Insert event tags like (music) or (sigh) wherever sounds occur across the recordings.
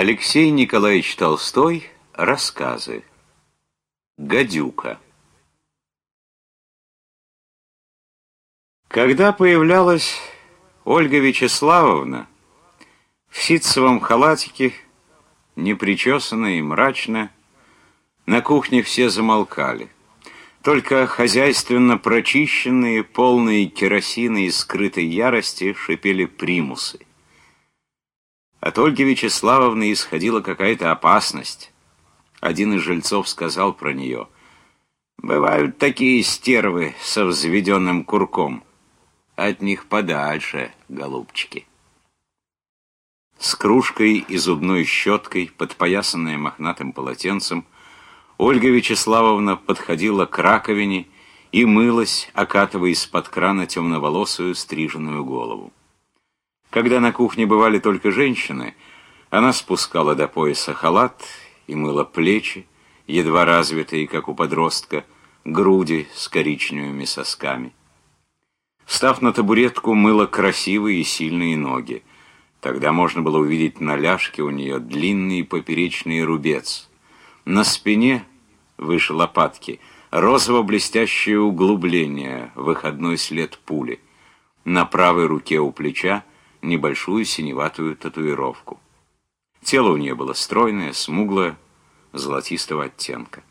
Алексей Николаевич Толстой. Рассказы. Гадюка. Когда появлялась Ольга Вячеславовна в ситцевом халатике, непричесанная и мрачная, на кухне все замолкали. Только хозяйственно прочищенные, полные керосина и скрытой ярости шипели примусы. От Ольги Вячеславовны исходила какая-то опасность. Один из жильцов сказал про нее. «Бывают такие стервы со взведенным курком. От них подальше, голубчики». С кружкой и зубной щеткой, подпоясанная мохнатым полотенцем, Ольга Вячеславовна подходила к раковине и мылась, окатывая из-под крана темноволосую стриженную голову. Когда на кухне бывали только женщины, она спускала до пояса халат и мыла плечи, едва развитые, как у подростка, груди с коричневыми сосками. Встав на табуретку, мыла красивые и сильные ноги. Тогда можно было увидеть на ляжке у нее длинный поперечный рубец. На спине, выше лопатки, розово-блестящее углубление, выходной след пули. На правой руке у плеча небольшую синеватую татуировку. Тело у нее было стройное, смуглое, золотистого оттенка.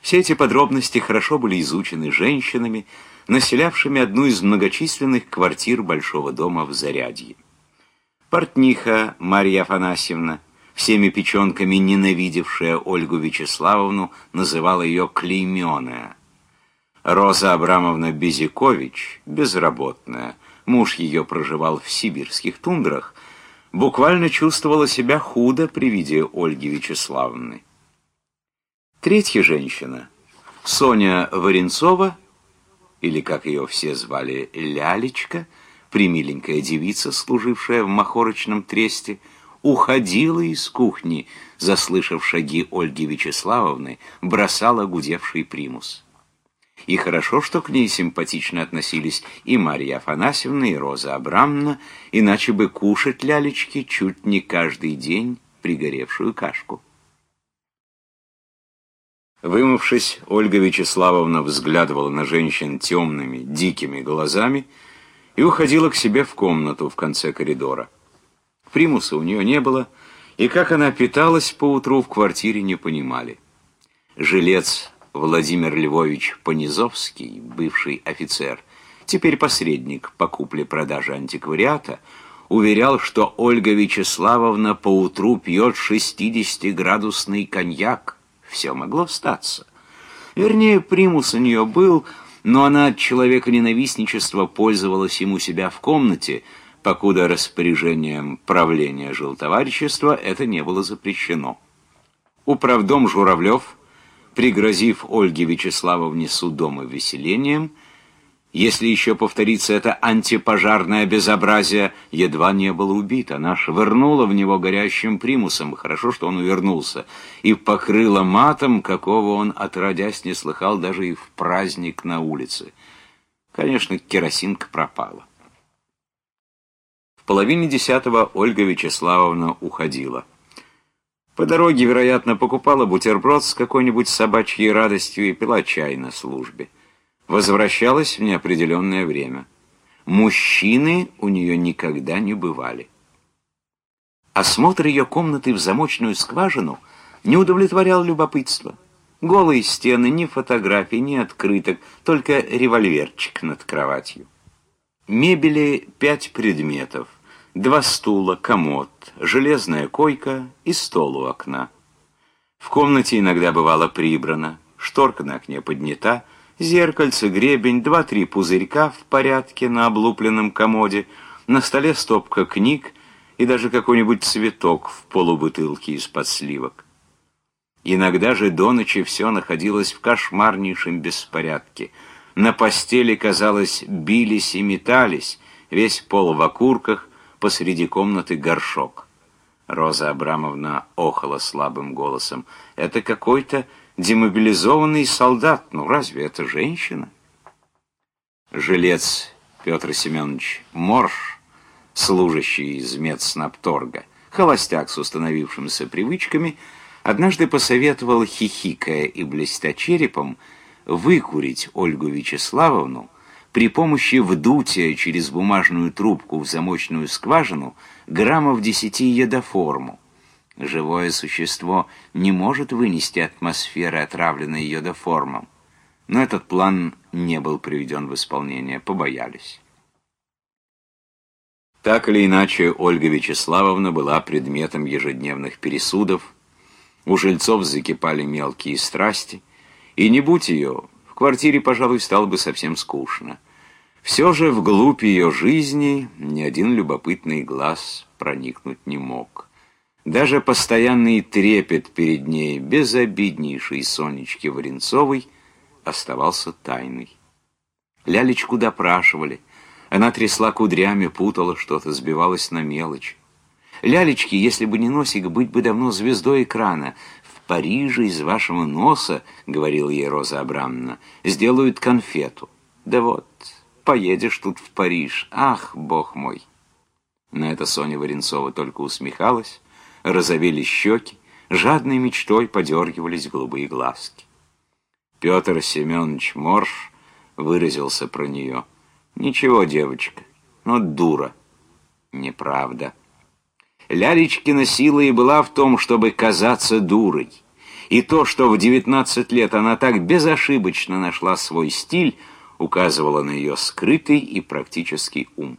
Все эти подробности хорошо были изучены женщинами, населявшими одну из многочисленных квартир большого дома в Зарядье. Портниха Марья Афанасьевна, всеми печенками ненавидевшая Ольгу Вячеславовну, называла ее «клейменая». Роза Абрамовна Безикович, безработная, муж ее проживал в сибирских тундрах, буквально чувствовала себя худо при виде Ольги Вячеславовны. Третья женщина, Соня Варенцова, или, как ее все звали, Лялечка, примиленькая девица, служившая в махорочном тресте, уходила из кухни, заслышав шаги Ольги Вячеславовны, бросала гудевший примус. И хорошо, что к ней симпатично относились и Марья Афанасьевна, и Роза Абрамовна, иначе бы кушать лялечки чуть не каждый день пригоревшую кашку. Вымывшись, Ольга Вячеславовна взглядывала на женщин темными, дикими глазами и уходила к себе в комнату в конце коридора. Примуса у нее не было, и как она питалась поутру в квартире не понимали. Жилец Владимир Львович Понизовский, бывший офицер, теперь посредник по купле-продаже антиквариата, уверял, что Ольга Вячеславовна поутру пьет 60-градусный коньяк. Все могло статься. Вернее, примус у нее был, но она от человека-ненавистничества пользовалась ему себя в комнате, покуда распоряжением правления жилтоварищества это не было запрещено. Управдом Журавлев пригрозив Ольге Вячеславовне судом и выселением, если еще повторится это антипожарное безобразие, едва не был убит. Она швырнула в него горящим примусом, хорошо, что он увернулся, и покрыла матом, какого он, отродясь, не слыхал даже и в праздник на улице. Конечно, керосинка пропала. В половине десятого Ольга Вячеславовна уходила. По дороге, вероятно, покупала бутерброд с какой-нибудь собачьей радостью и пила чай на службе. Возвращалась в неопределенное время. Мужчины у нее никогда не бывали. Осмотр ее комнаты в замочную скважину не удовлетворял любопытство. Голые стены, ни фотографий, ни открыток, только револьверчик над кроватью. Мебели пять предметов — Два стула, комод, железная койка и стол у окна. В комнате иногда бывало прибрано, шторка на окне поднята, зеркальце, гребень, два-три пузырька в порядке на облупленном комоде, на столе стопка книг и даже какой-нибудь цветок в полубутылке из-под сливок. Иногда же до ночи все находилось в кошмарнейшем беспорядке. На постели, казалось, бились и метались, весь пол в окурках, посреди комнаты горшок. Роза Абрамовна охала слабым голосом. «Это какой-то демобилизованный солдат. Ну, разве это женщина?» Жилец Петр Семенович Морш, служащий из медснабторга, холостяк с установившимися привычками, однажды посоветовал, хихикая и блестя черепом, выкурить Ольгу Вячеславовну при помощи вдутия через бумажную трубку в замочную скважину граммов десяти йодоформу. Живое существо не может вынести атмосферы, отравленной йодоформом. Но этот план не был приведен в исполнение, побоялись. Так или иначе, Ольга Вячеславовна была предметом ежедневных пересудов, у жильцов закипали мелкие страсти, и не будь ее, в квартире, пожалуй, стало бы совсем скучно. Все же вглубь ее жизни ни один любопытный глаз проникнуть не мог. Даже постоянный трепет перед ней, безобиднейшей Сонечки Варенцовой, оставался тайной. Лялечку допрашивали. Она трясла кудрями, путала что-то, сбивалась на мелочь. Лялечки, если бы не носик, быть бы давно звездой экрана. Париже из вашего носа, — говорила ей Роза Абрамовна, — сделают конфету. Да вот, поедешь тут в Париж. Ах, бог мой! На это Соня Варенцова только усмехалась, розовели щеки, жадной мечтой подергивались голубые глазки. Петр Семенович Морш выразился про нее. «Ничего, девочка, но дура». Неправда. Лялечкина сила и была в том, чтобы казаться дурой. И то, что в 19 лет она так безошибочно нашла свой стиль, указывало на ее скрытый и практический ум.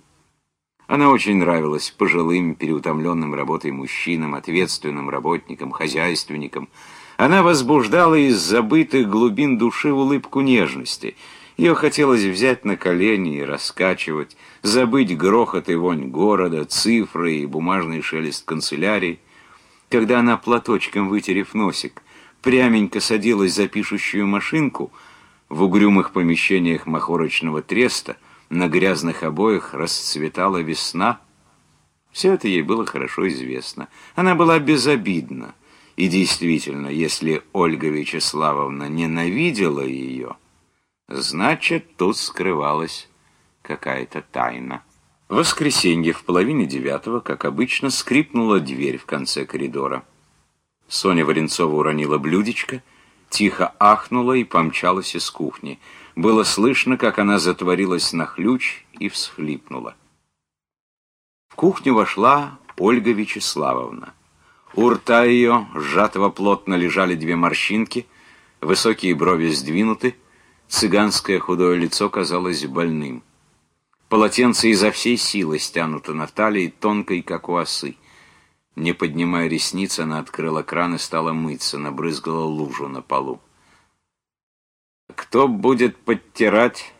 Она очень нравилась пожилым, переутомленным работой мужчинам, ответственным работникам, хозяйственникам, она возбуждала из забытых глубин души улыбку нежности. Ее хотелось взять на колени и раскачивать, забыть грохот и вонь города, цифры и бумажный шелест канцелярии. Когда она, платочком вытерев носик, пряменько садилась за пишущую машинку, в угрюмых помещениях махорочного треста на грязных обоях расцветала весна. Все это ей было хорошо известно. Она была безобидна. И действительно, если Ольга Вячеславовна ненавидела ее, значит, тут скрывалась какая-то тайна. В воскресенье в половине девятого, как обычно, скрипнула дверь в конце коридора. Соня Варенцова уронила блюдечко, тихо ахнула и помчалась из кухни. Было слышно, как она затворилась на ключ и всхлипнула. В кухню вошла Ольга Вячеславовна. У рта ее, сжатого плотно, лежали две морщинки, высокие брови сдвинуты, цыганское худое лицо казалось больным. Полотенце изо всей силы стянуто на талии, тонкой, как у осы. Не поднимая ресниц, она открыла кран и стала мыться, набрызгала лужу на полу. «Кто будет подтирать?»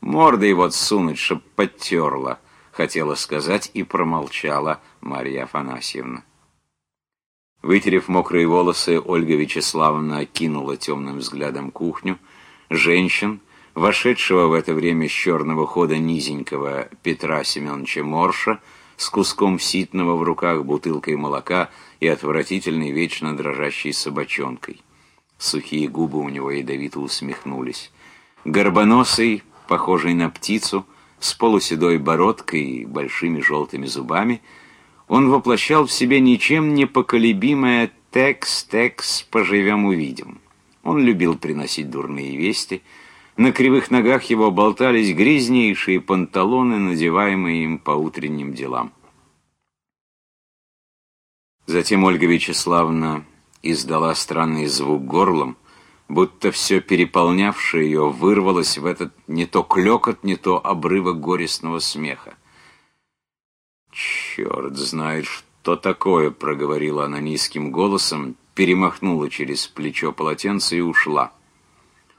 «Мордой вот сунуть, чтоб подтерла», — хотела сказать и промолчала Марья Афанасьевна. Вытерев мокрые волосы, Ольга Вячеславовна окинула темным взглядом кухню, женщин, вошедшего в это время с черного хода низенького Петра Семеновича Морша, с куском ситного в руках, бутылкой молока и отвратительной вечно дрожащей собачонкой. Сухие губы у него ядовито усмехнулись. Горбоносый, похожий на птицу, с полуседой бородкой и большими желтыми зубами — он воплощал в себе ничем не поколебимое «текс, текс, поживем, увидим». Он любил приносить дурные вести. На кривых ногах его болтались грязнейшие панталоны, надеваемые им по утренним делам. Затем Ольга Вячеславовна издала странный звук горлом, будто все переполнявшее ее вырвалось в этот не то клекот, не то обрывок горестного смеха. «Черт знает, что такое!» — проговорила она низким голосом, перемахнула через плечо полотенце и ушла.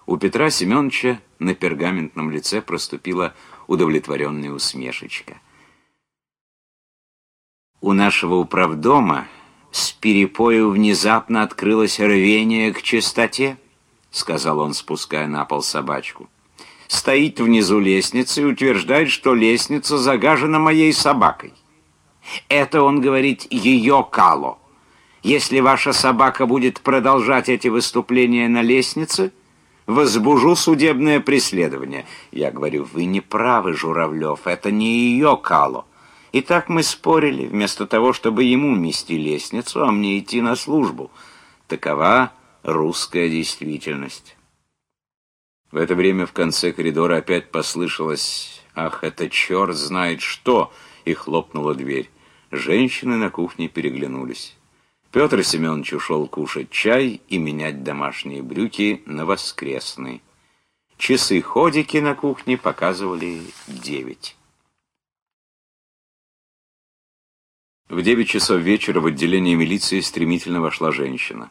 У Петра Семеновича на пергаментном лице проступила удовлетворенная усмешечка. У нашего управдома с перепою внезапно открылось рвение к чистоте, сказал он, спуская на пол собачку. Стоит внизу лестницы и утверждает, что лестница загажена моей собакой. Это, он говорит, ее кало. Если ваша собака будет продолжать эти выступления на лестнице, возбужу судебное преследование. Я говорю, вы не правы, Журавлев, это не ее кало. И так мы спорили, вместо того, чтобы ему мести лестницу, а мне идти на службу. Такова русская действительность. В это время в конце коридора опять послышалось «Ах, это черт знает что!» и хлопнула дверь. Женщины на кухне переглянулись. Петр Семенович ушел кушать чай и менять домашние брюки на воскресные. Часы-ходики на кухне показывали девять. В девять часов вечера в отделение милиции стремительно вошла женщина.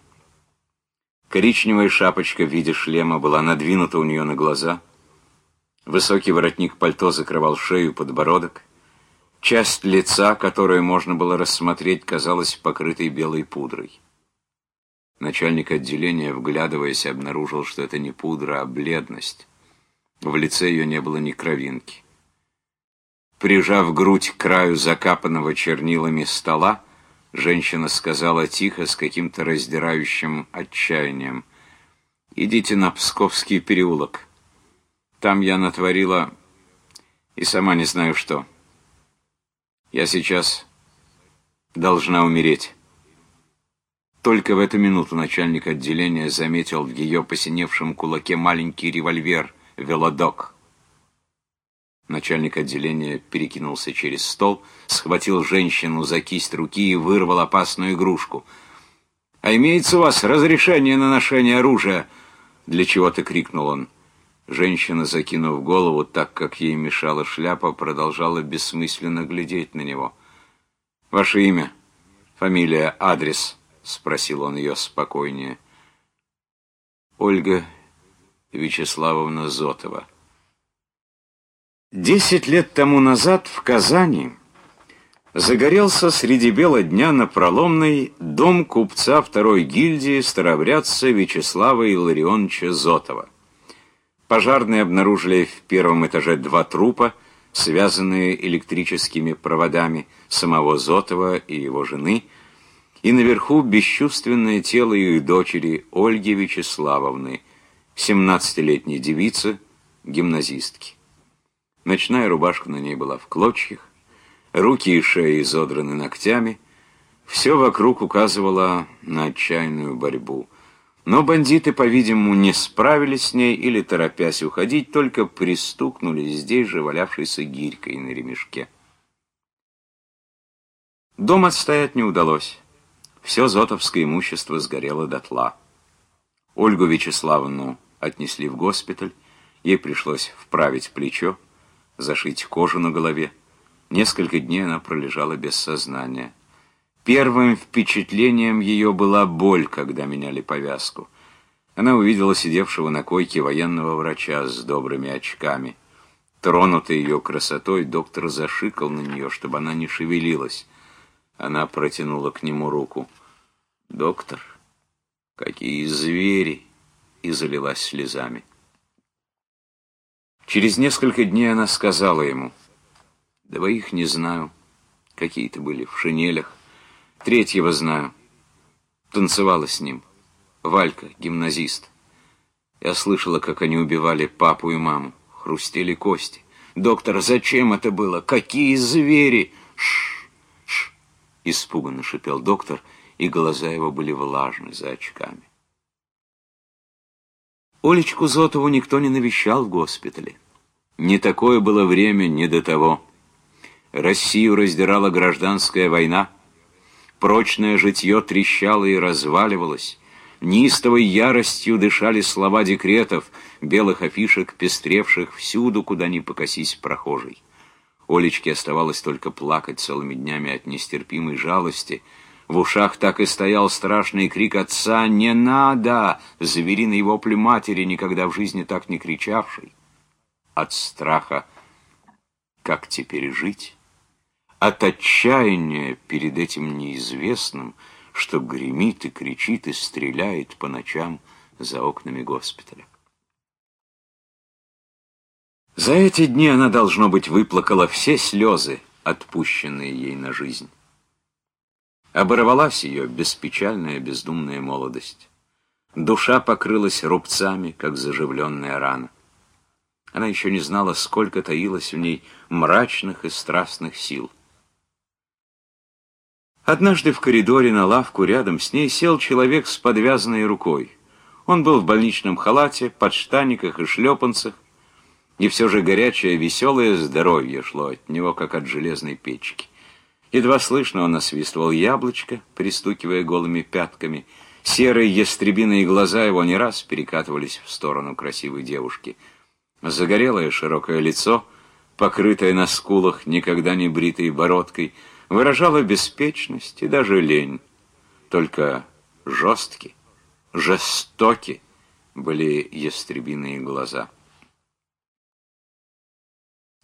Коричневая шапочка в виде шлема была надвинута у нее на глаза. Высокий воротник пальто закрывал шею, подбородок. Часть лица, которую можно было рассмотреть, казалась покрытой белой пудрой. Начальник отделения, вглядываясь, обнаружил, что это не пудра, а бледность. В лице ее не было ни кровинки. Прижав грудь к краю закапанного чернилами стола, женщина сказала тихо, с каким-то раздирающим отчаянием, «Идите на Псковский переулок. Там я натворила и сама не знаю что». Я сейчас должна умереть. Только в эту минуту начальник отделения заметил в ее посиневшем кулаке маленький револьвер «Велодок». Начальник отделения перекинулся через стол, схватил женщину за кисть руки и вырвал опасную игрушку. «А имеется у вас разрешение на ношение оружия?» «Для чего-то?» — крикнул он. Женщина, закинув голову так, как ей мешала шляпа, продолжала бессмысленно глядеть на него. «Ваше имя, фамилия, адрес?» — спросил он ее спокойнее. «Ольга Вячеславовна Зотова». Десять лет тому назад в Казани загорелся среди бела дня на Проломной дом купца второй гильдии старобрядца Вячеслава Илларионовича Зотова. Пожарные обнаружили в первом этаже два трупа, связанные электрическими проводами самого Зотова и его жены, и наверху бесчувственное тело их дочери Ольги Вячеславовны, 17-летней девицы, гимназистки. Ночная рубашка на ней была в клочьях, руки и шея изодраны ногтями, все вокруг указывало на отчаянную борьбу – но бандиты, по-видимому, не справились с ней или, торопясь уходить, только пристукнули здесь же валявшейся гирькой на ремешке. Дом отстоять не удалось. Все зотовское имущество сгорело дотла. Ольгу Вячеславовну отнесли в госпиталь, ей пришлось вправить плечо, зашить кожу на голове. Несколько дней она пролежала без сознания. Первым впечатлением ее была боль, когда меняли повязку. Она увидела сидевшего на койке военного врача с добрыми очками. Тронутый ее красотой, доктор зашикал на нее, чтобы она не шевелилась. Она протянула к нему руку. «Доктор, какие звери!» и залилась слезами. Через несколько дней она сказала ему, «Двоих не знаю, какие-то были в шинелях, Третьего знаю. Танцевала с ним. Валька, гимназист. Я слышала, как они убивали папу и маму. Хрустели кости. «Доктор, зачем это было? Какие звери!» «Ш! Ш!» — испуганно шипел доктор, и глаза его были влажны за очками. Олечку Зотову никто не навещал в госпитале. Не такое было время, не до того. Россию раздирала гражданская война — Прочное житье трещало и разваливалось. Нистовой яростью дышали слова декретов, белых афишек, пестревших всюду, куда ни покосись прохожий. Олечке оставалось только плакать целыми днями от нестерпимой жалости. В ушах так и стоял страшный крик отца «Не надо!» Звериный вопль матери, никогда в жизни так не кричавший. От страха «Как теперь жить?» От отчаяния перед этим неизвестным, что гремит и кричит и стреляет по ночам за окнами госпиталя. За эти дни она, должно быть, выплакала все слезы, отпущенные ей на жизнь. Оборвалась ее беспечальная бездумная молодость. Душа покрылась рубцами, как заживленная рана. Она еще не знала, сколько таилось в ней мрачных и страстных сил. Однажды в коридоре на лавку рядом с ней сел человек с подвязанной рукой. Он был в больничном халате, подштаниках и шлепанцах, и все же горячее, веселое здоровье шло от него, как от железной печки. Едва слышно он насвистывал яблочко, пристукивая голыми пятками. Серые ястребиные глаза его не раз перекатывались в сторону красивой девушки. Загорелое широкое лицо, покрытое на скулах никогда не бритой бородкой, выражало беспечность и даже лень. Только жесткие, жестоки были ястребиные глаза.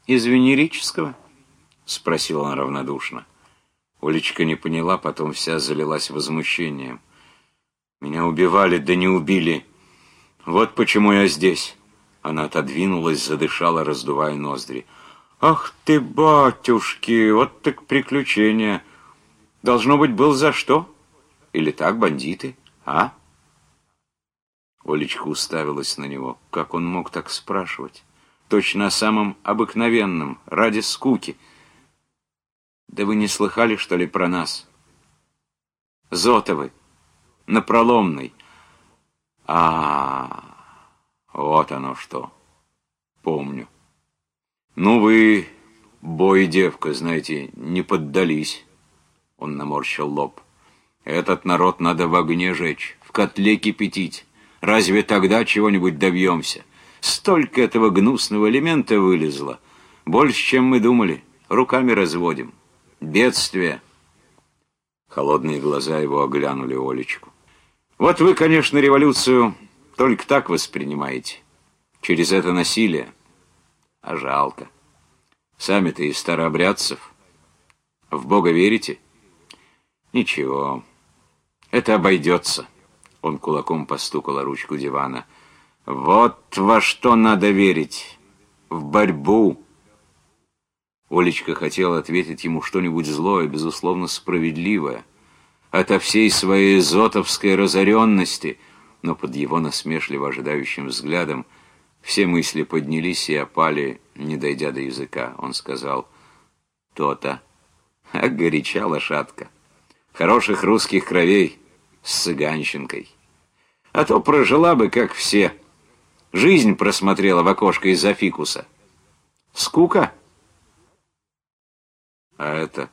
«Из венерического?» — спросила она равнодушно. Олечка не поняла, потом вся залилась возмущением. «Меня убивали, да не убили. Вот почему я здесь». Она отодвинулась, задышала, раздувая ноздри. «Ах ты, батюшки, вот так приключения! Должно быть, был за что? Или так, бандиты, а?» Олечка уставилась на него. Как он мог так спрашивать? Точно о самом обыкновенном, ради скуки — да вы не слыхали, что ли, про нас? Зотовы, на Проломной. А, вот оно что. Помню. Ну вы, бой девка, знаете, не поддались. Он наморщил лоб. Этот народ надо в огне жечь, в котле кипятить. Разве тогда чего-нибудь добьемся? Столько этого гнусного элемента вылезло. Больше, чем мы думали. Руками разводим. Бедствие. Холодные глаза его оглянули Олечку. Вот вы, конечно, революцию только так воспринимаете. Через это насилие. А жалко. Сами-то из старообрядцев. В Бога верите? Ничего. Это обойдется. Он кулаком постукал о ручку дивана. Вот во что надо верить. В борьбу. Олечка хотела ответить ему что-нибудь злое, безусловно справедливое, ото всей своей зотовской разоренности, но под его насмешливо ожидающим взглядом все мысли поднялись и опали, не дойдя до языка. Он сказал «То-то». (laughs) А горяча лошадка. Хороших русских кровей с цыганщинкой. А то прожила бы, как все. Жизнь просмотрела в окошко из-за фикуса. Скука? А это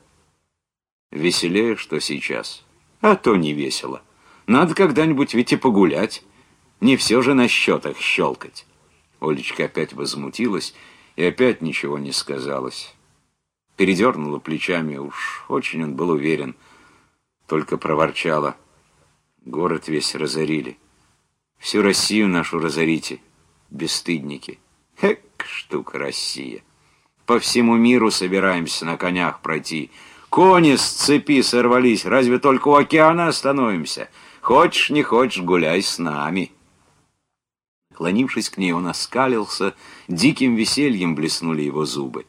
веселее, что сейчас. А то не весело. Надо когда-нибудь ведь и погулять. Не все же на счетах щелкать. Олечка опять возмутилась и опять ничего не сказалось. Передернула плечами, уж очень он был уверен. Только проворчала. Город весь разорили. Всю Россию нашу разорите, бесстыдники. Эк, штука Россия. По всему миру собираемся на конях пройти. Кони с цепи сорвались, разве только у океана остановимся? Хочешь, не хочешь, гуляй с нами. Клонившись к ней, он оскалился, диким весельем блеснули его зубы.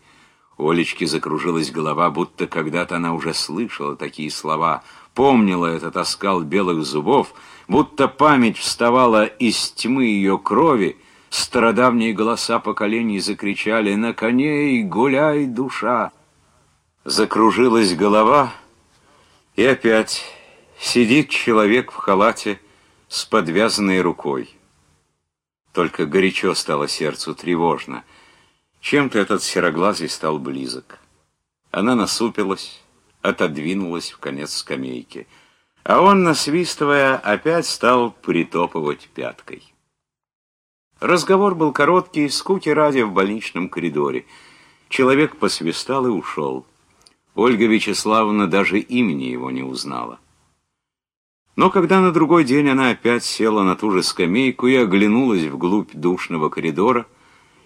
У Олечки закружилась голова, будто когда-то она уже слышала такие слова, помнила этот оскал белых зубов, будто память вставала из тьмы ее крови, Стародавние голоса поколений закричали «На коней гуляй, душа!» Закружилась голова, и опять сидит человек в халате с подвязанной рукой. Только горячо стало сердцу тревожно. Чем-то этот сероглазый стал близок. Она насупилась, отодвинулась в конец скамейки, а он, насвистывая, опять стал притопывать пяткой. Разговор был короткий, скуки ради в больничном коридоре. Человек посвистал и ушел. Ольга Вячеславовна даже имени его не узнала. Но когда на другой день она опять села на ту же скамейку и оглянулась вглубь душного коридора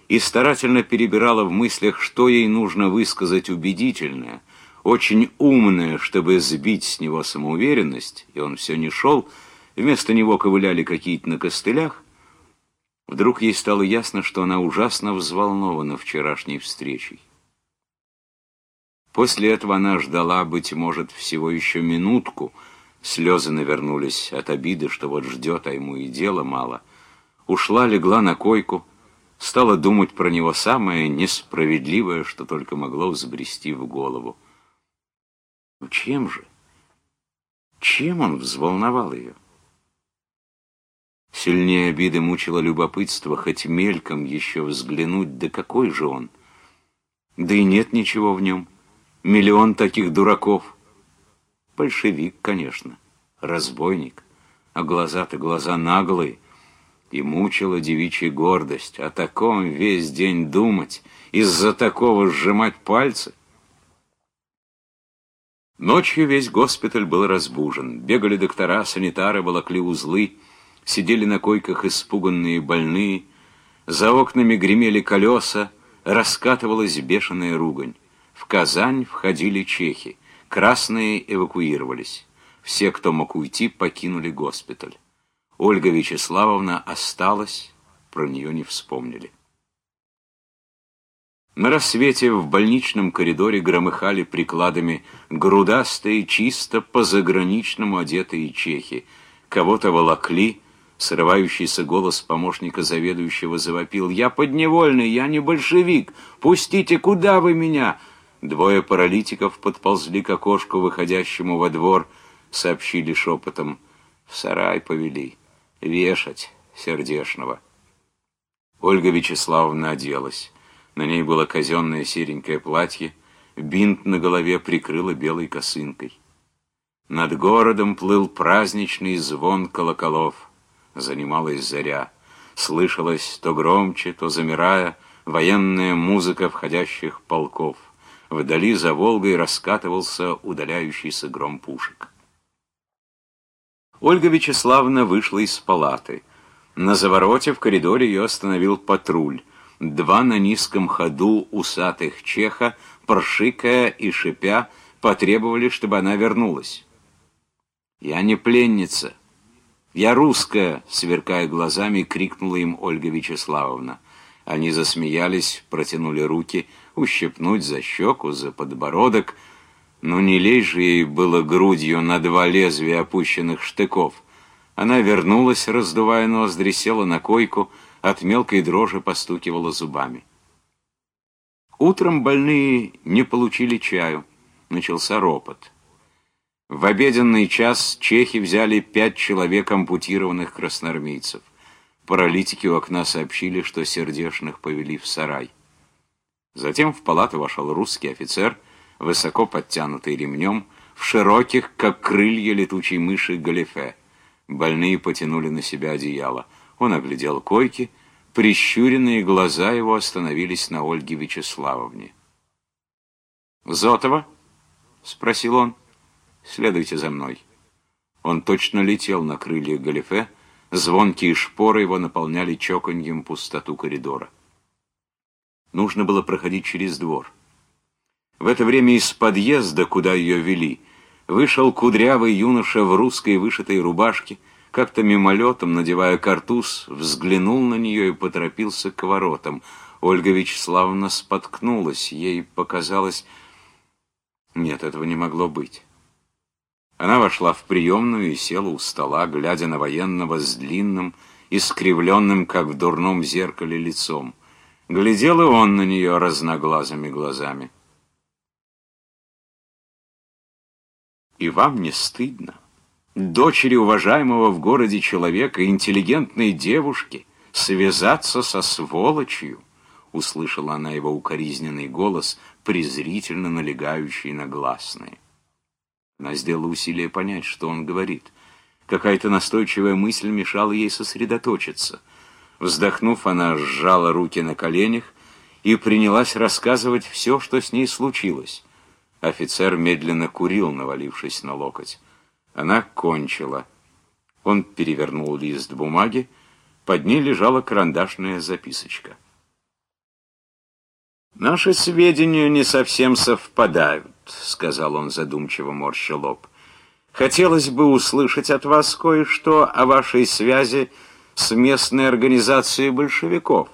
и старательно перебирала в мыслях, что ей нужно высказать убедительное, очень умное, чтобы сбить с него самоуверенность, и он все не шел, вместо него ковыляли какие-то на костылях, Вдруг ей стало ясно, что она ужасно взволнована вчерашней встречей. После этого она ждала, быть может, всего еще минутку. Слезы навернулись от обиды, что вот ждет, а ему и дела мало. Ушла, легла на койку, стала думать про него самое несправедливое, что только могло взбрести в голову. Ну чем же? Чем он взволновал ее? Сильнее обиды мучило любопытство, хоть мельком еще взглянуть, да какой же он. Да и нет ничего в нем. Миллион таких дураков. Большевик, конечно, разбойник, а глаза-то глаза наглые. И мучила девичья гордость, о таком весь день думать, из-за такого сжимать пальцы. Ночью весь госпиталь был разбужен. Бегали доктора, санитары, волокли узлы, сидели на койках испуганные больные, за окнами гремели колеса, раскатывалась бешеная ругань. В Казань входили чехи, красные эвакуировались. Все, кто мог уйти, покинули госпиталь. Ольга Вячеславовна осталась, про нее не вспомнили. На рассвете в больничном коридоре громыхали прикладами грудастые, чисто по-заграничному одетые чехи. Кого-то волокли, срывающийся голос помощника заведующего завопил. «Я подневольный, я не большевик! Пустите, куда вы меня?» Двое паралитиков подползли к окошку, выходящему во двор, сообщили шепотом. В сарай повели. Вешать сердешного. Ольга Вячеславовна оделась. На ней было казенное серенькое платье, бинт на голове прикрыла белой косынкой. Над городом плыл праздничный звон колоколов. Занималась заря. Слышалась то громче, то замирая военная музыка входящих полков. Вдали за Волгой раскатывался удаляющийся гром пушек. Ольга Вячеславовна вышла из палаты. На завороте в коридоре ее остановил патруль два на низком ходу усатых чеха, прошикая и шипя, потребовали, чтобы она вернулась. «Я не пленница. Я русская!» — сверкая глазами, крикнула им Ольга Вячеславовна. Они засмеялись, протянули руки, ущипнуть за щеку, за подбородок. Но не лезь же ей было грудью на два лезвия опущенных штыков. Она вернулась, раздувая ноздри, села на койку — от мелкой дрожи постукивала зубами. Утром больные не получили чаю. Начался ропот. В обеденный час чехи взяли пять человек ампутированных красноармейцев. Паралитики у окна сообщили, что сердешных повели в сарай. Затем в палату вошел русский офицер, высоко подтянутый ремнем, в широких, как крылья летучей мыши, галифе. Больные потянули на себя одеяло. Он оглядел койки, прищуренные глаза его остановились на Ольге Вячеславовне. «Зотова?» — спросил он. «Следуйте за мной». Он точно летел на крыльях галифе, звонкие шпоры его наполняли чоканьем пустоту коридора. Нужно было проходить через двор. В это время из подъезда, куда ее вели, вышел кудрявый юноша в русской вышитой рубашке, как-то мимолетом, надевая картуз, взглянул на нее и поторопился к воротам. Ольга Вячеславовна споткнулась, ей показалось... Нет, этого не могло быть. Она вошла в приемную и села у стола, глядя на военного с длинным, искривленным, как в дурном зеркале, лицом. Глядел и он на нее разноглазыми глазами. «И вам не стыдно?» дочери уважаемого в городе человека, интеллигентной девушки, связаться со сволочью, услышала она его укоризненный голос, презрительно налегающий на гласные. Она сделала усилие понять, что он говорит. Какая-то настойчивая мысль мешала ей сосредоточиться. Вздохнув, она сжала руки на коленях и принялась рассказывать все, что с ней случилось. Офицер медленно курил, навалившись на локоть. Она кончила. Он перевернул лист бумаги, под ней лежала карандашная записочка. «Наши сведения не совсем совпадают», — сказал он задумчиво морща лоб. «Хотелось бы услышать от вас кое-что о вашей связи с местной организацией большевиков».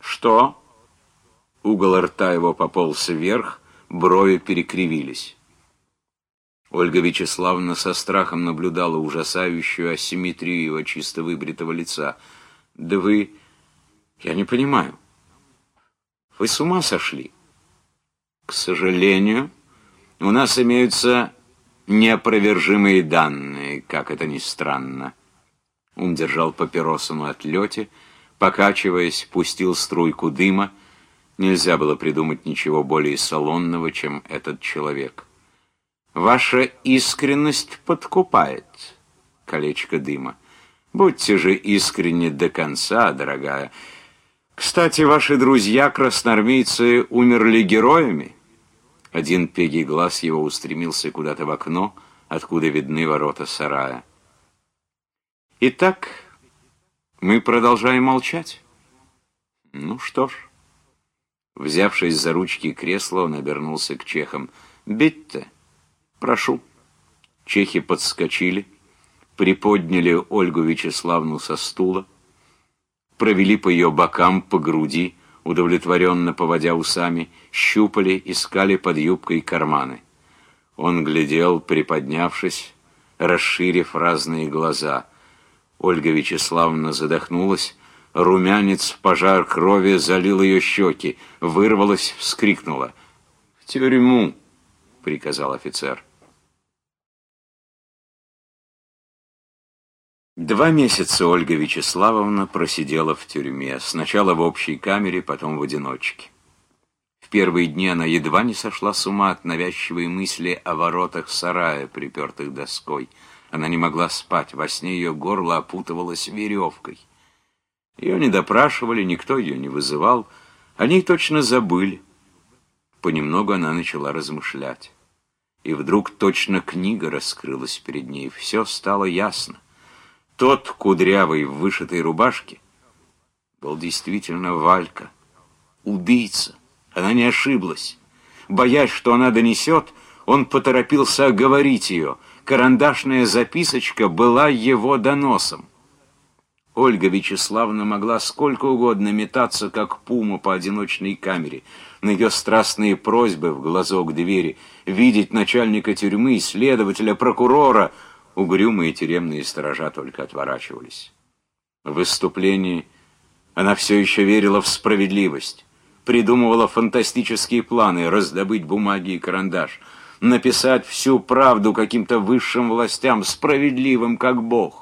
«Что?» Угол рта его пополз вверх, брови перекривились. Ольга Вячеславовна со страхом наблюдала ужасающую асимметрию его чисто выбритого лица. «Да вы... я не понимаю. Вы с ума сошли?» «К сожалению, у нас имеются неопровержимые данные, как это ни странно. Он держал папиросу на отлете, покачиваясь, пустил струйку дыма. Нельзя было придумать ничего более салонного, чем этот человек. «Ваша искренность подкупает», — колечко дыма. «Будьте же искренни до конца, дорогая. Кстати, ваши друзья-красноармейцы умерли героями?» Один пегий глаз его устремился куда-то в окно, откуда видны ворота сарая. Итак, мы продолжаем молчать. Ну что ж. Взявшись за ручки кресла, он обернулся к чехам. «Битте, прошу». Чехи подскочили, приподняли Ольгу Вячеславну со стула, провели по ее бокам, по груди, удовлетворенно поводя усами, щупали, искали под юбкой карманы. Он глядел, приподнявшись, расширив разные глаза — Ольга Вячеславовна задохнулась, румянец, пожар крови залил ее щеки, вырвалась, вскрикнула. «В тюрьму!» — приказал офицер. Два месяца Ольга Вячеславовна просидела в тюрьме, сначала в общей камере, потом в одиночке. В первые дни она едва не сошла с ума от навязчивой мысли о воротах сарая, припертых доской — она не могла спать, во сне ее горло опутывалось веревкой. Ее не допрашивали, никто ее не вызывал, они точно забыли. Понемногу она начала размышлять. И вдруг точно книга раскрылась перед ней, все стало ясно. Тот кудрявый в вышитой рубашке был действительно Валька, убийца. Она не ошиблась. Боясь, что она донесет, он поторопился оговорить ее — карандашная записочка была его доносом. Ольга Вячеславовна могла сколько угодно метаться, как пума по одиночной камере, на ее страстные просьбы в глазок двери, видеть начальника тюрьмы, следователя, прокурора. Угрюмые тюремные сторожа только отворачивались. В выступлении она все еще верила в справедливость, придумывала фантастические планы раздобыть бумаги и карандаш — написать всю правду каким-то высшим властям, справедливым как Бог.